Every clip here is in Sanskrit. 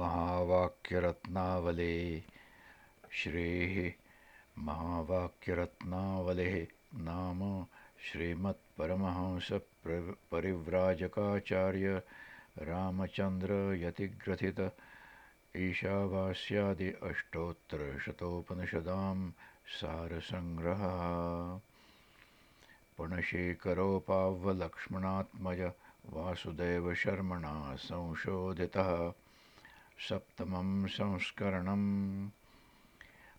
महावाक्यरत्नावले। श्रीः महावाक्यरत्नावलेः नाम श्रीमत्परमहंसपरिव्राजकाचार्य रामचन्द्रयतिग्रथित ईशावास्यादि अष्टोत्तरशतोपनिषदां सारसङ्ग्रहः। पणशेखरोपाव्वलक्ष्मणात्मज वासुदेवशर्मणा संशोधितः सप्तमं संस्करणम्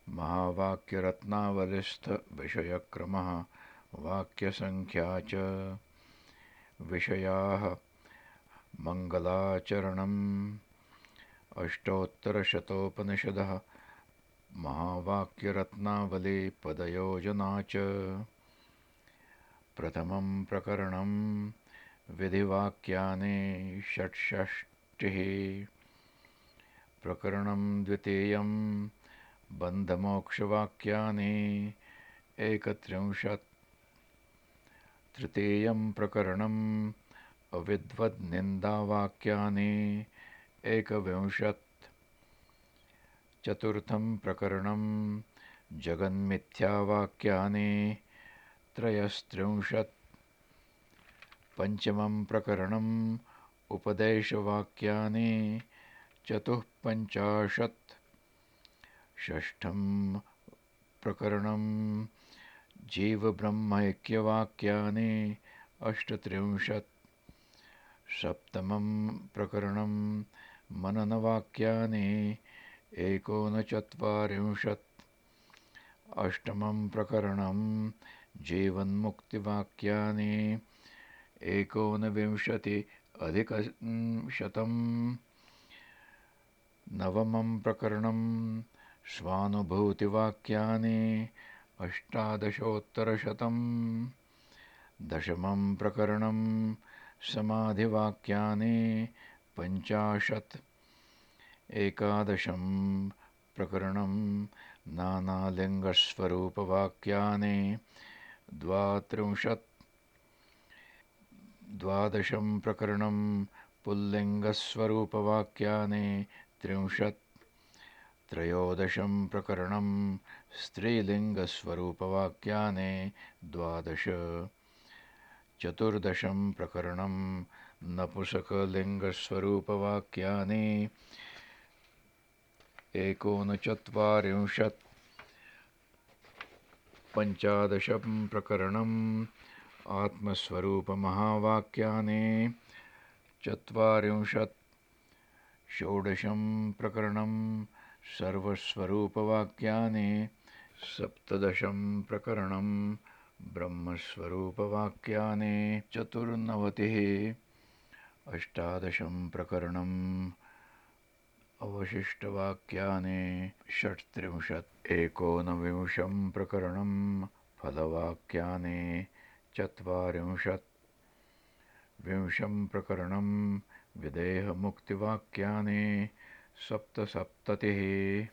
महावाक्यरत्नावलिस्थविषयक्रमः वाक्यसङ्ख्या च। विषयाः मङ्गलाचरणम्। अष्टोत्तरशतोपनिषदः महावाक्यरत्नावली पदयोजना च। प्रथमं प्रकरणं विधिवाक्यानि षट्षष्टिः प्रकरणं द्वितीयं बन्धमोक्षवाक्यानि एकत्रिंशत्। तृतीयं प्रकरणम् अविद्वद्निन्दावाक्यानि एकविंशत्। चतुर्थं प्रकरणं जगन्मिथ्यावाक्यानि त्रयस्त्रिंशत्। पञ्चमं प्रकरणम् उपदेशवाक्यानि चतुःपञ्चाशत्। षष्ठं प्रकरणं जीवब्रह्मैक्यवाक्यानि अष्टत्रिंशत्। सप्तमं प्रकरणं मननवाक्यानि एकोनचत्वारिंशत्। अष्टमं प्रकरणं जीवन्मुक्तिवाक्यानि एकोनविंशति अधिकशतम् नवमं प्रकरणं स्वानुभूतिवाक्यानि अष्टादशोत्तरशतम् दशमं प्रकरणं समाधिवाक्यानि पञ्चाशत्। एकादशं प्रकरणं नानालिङ्गस्वरूपवाक्यानि द्वात्रिंशत्। द्वादशं प्रकरणं पुल्लिङ्गस्वरूपवाक्यानि त्रिंशत् त्रयोदशं प्रकरणं स्त्रीलिङ्गस्वरूपवाक्यानि द्वादश। चतुर्दशं प्रकरणं नपुसकलिङ्गस्वरूपवाक्यानि एकोनचत्वारिंशत्। पञ्चादशं प्रकरणम् आत्मस्वरूपमहावाक्यानि चत्वारिंशत् षोडशं प्रकरणं सर्वस्वरूपवाक्यानि सप्तदशं प्रकरणं ब्रह्मस्वरूपवाक्यानि चतुर्नवतिः। अष्टादशं प्रकरणम् अवशिष्टवाक्यानि षट्त्रिंशत् एकोनविंशं प्रकरणं फलवाक्यानि चत्वारिंशत् विंशं प्रकरणं विदेहमुक्तिवाक्यानि सप्तसप्ततिः।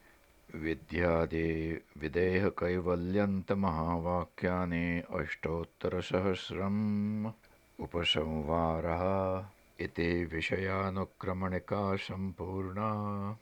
विद्यादि विदेहकैवल्यन्तमहावाक्यानि अष्टोत्तरसहस्रम्। उपसंहारः इति विषयानुक्रमणिका सम्पूर्णा